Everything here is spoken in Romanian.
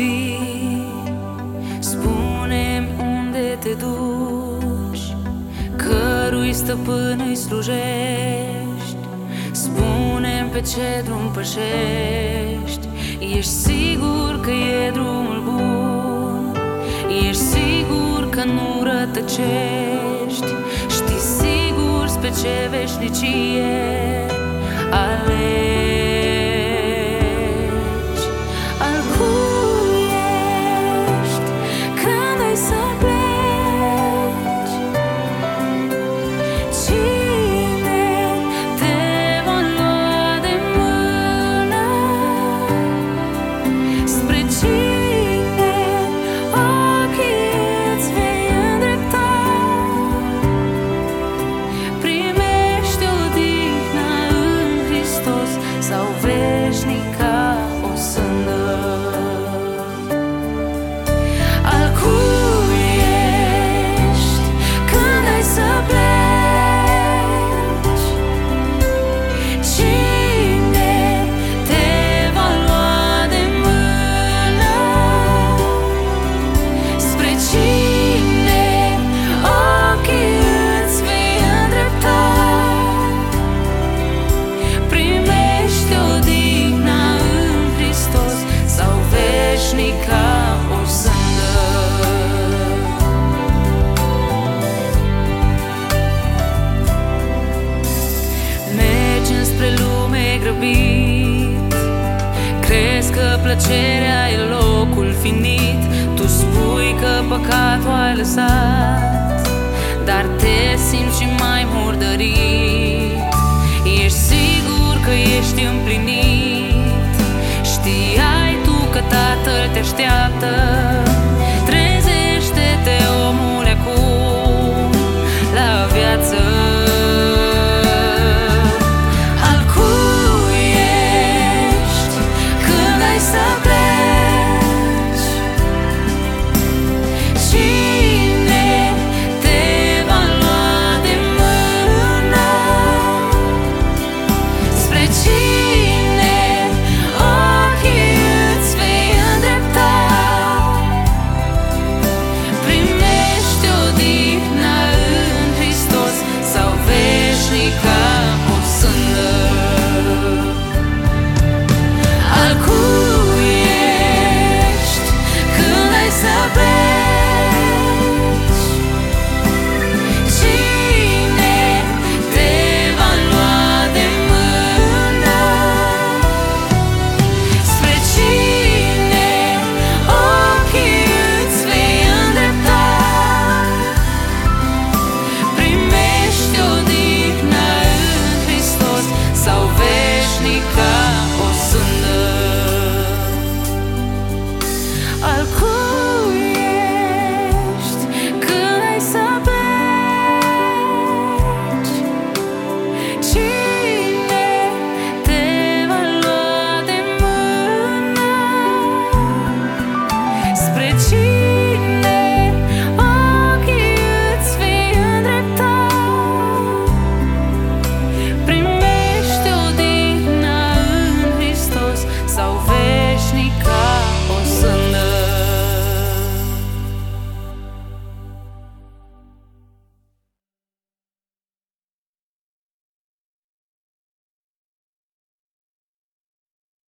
iubi spune unde te duci Cărui stăpân îi slujești. Spune pe ce drum pășești Ești sigur că e drumul bun? Ești sigur că nu rătăcești? Știi sigur spre ce veșnicie alegi plăcerea e locul finit. Tu spui că păcatul ai lăsat Dar te simți și mai murdărit. Ești sigur că ești împlinit. Știai tu că Tatăl te așteaptă nicht.